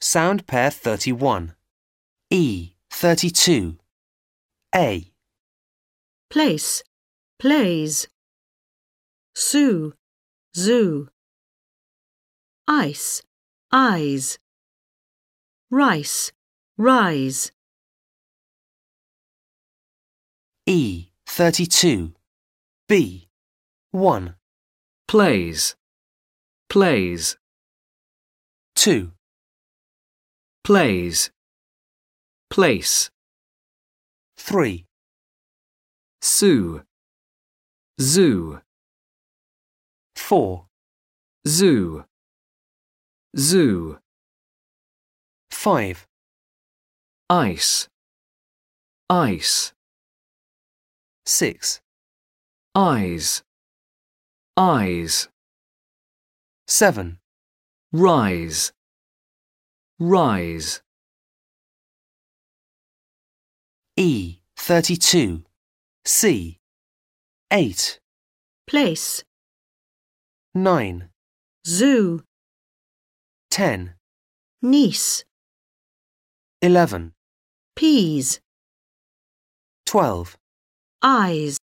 Sound pair 31. E. 32. A. place, plays. Sue, zoo. Ice, eyes. Rice, rise. E. 32. B. 1. plays, plays, 2. Plays, place, 3. sue, zoo, 4. zoo, zoo, 5. ice, ice, 6. eyes, eyes, 7. rise, rise, E. 32. C. 8. Place, 9. zoo. 10. Nice. 11. peas. 12. Eyes.